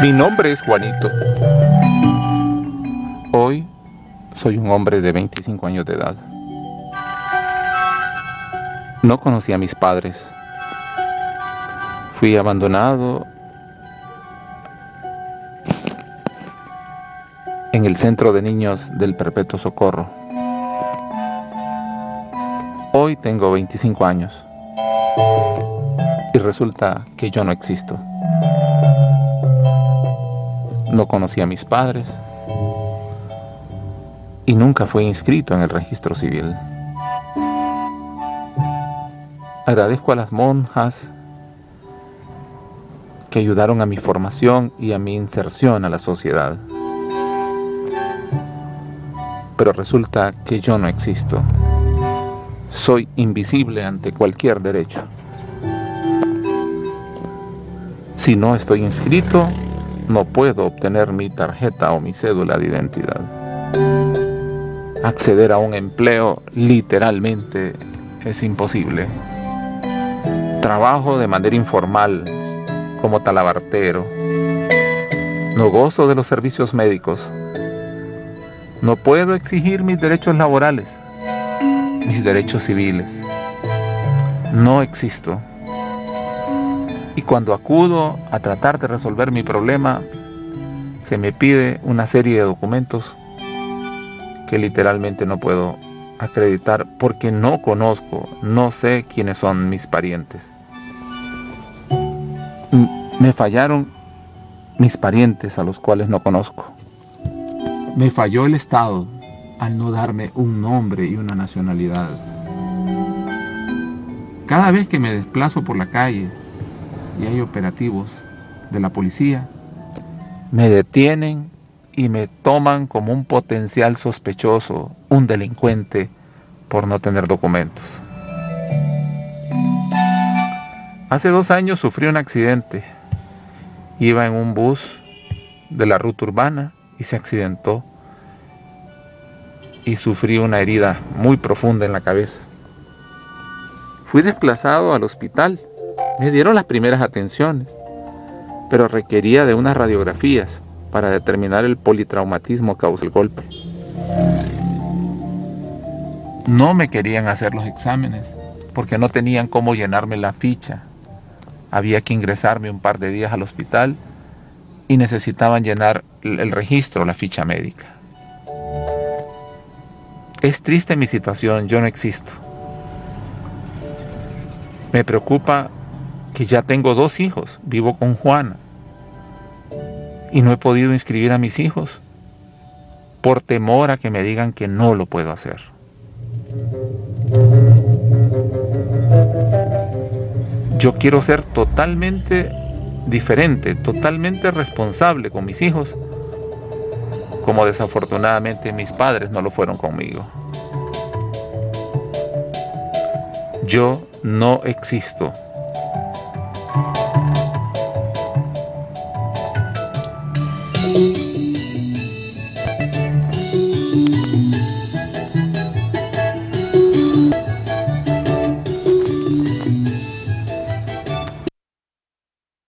Mi nombre es Juanito. Hoy soy un hombre de 25 años de edad. No conocí a mis padres. Fui abandonado en el centro de niños del Perpetuo Socorro. Hoy tengo 25 años y resulta que yo no existo. No conocí a mis padres y nunca fui inscrito en el registro civil. Agradezco a las monjas que ayudaron a mi formación y a mi inserción a la sociedad. Pero resulta que yo no existo. Soy invisible ante cualquier derecho. Si no estoy inscrito, no puedo obtener mi tarjeta o mi cédula de identidad. Acceder a un empleo literalmente es imposible. Trabajo de manera informal como talabartero. No gozo de los servicios médicos. No puedo exigir mis derechos laborales, mis derechos civiles. No existo. Y cuando acudo a tratar de resolver mi problema, se me pide una serie de documentos que literalmente no puedo acreditar porque no conozco, no sé quiénes son mis parientes. Me fallaron mis parientes a los cuales no conozco. Me falló el Estado al no darme un nombre y una nacionalidad. Cada vez que me desplazo por la calle y hay operativos de la policía, me detienen y me toman como un potencial sospechoso, un delincuente por no tener documentos. Hace dos años sufrí un accidente. Iba en un bus de la ruta urbana y se accidentó. Y sufrí una herida muy profunda en la cabeza. Fui desplazado al hospital me dieron las primeras atenciones, pero requería de unas radiografías para determinar el politraumatismo que causó el golpe. No me querían hacer los exámenes porque no tenían cómo llenarme la ficha. Había que ingresarme un par de días al hospital y necesitaban llenar el registro, la ficha médica. Es triste mi situación, yo no existo. Me preocupa que ya tengo dos hijos, vivo con Juana y no he podido inscribir a mis hijos por temor a que me digan que no lo puedo hacer. Yo quiero ser totalmente diferente, totalmente responsable con mis hijos, como desafortunadamente mis padres no lo fueron conmigo. Yo no existo.